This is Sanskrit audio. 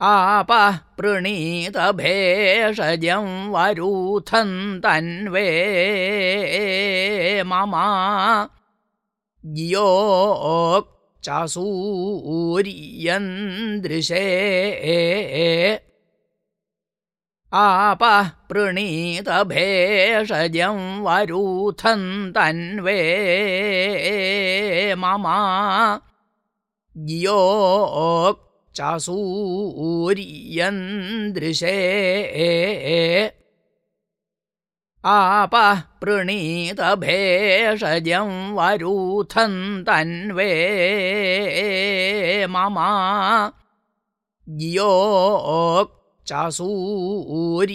आपः प्रणीतभेषजं वरूथं तन्वे। मम योक्चासूर्यन्दृशे आपः प्रणीतभेषजं वरूथं तन्वे। मम योक् चासूर्यन्दृशे आपः प्रणीतभेषजं वरूथं तन्वे मम योक् चासूर्यन्दृशे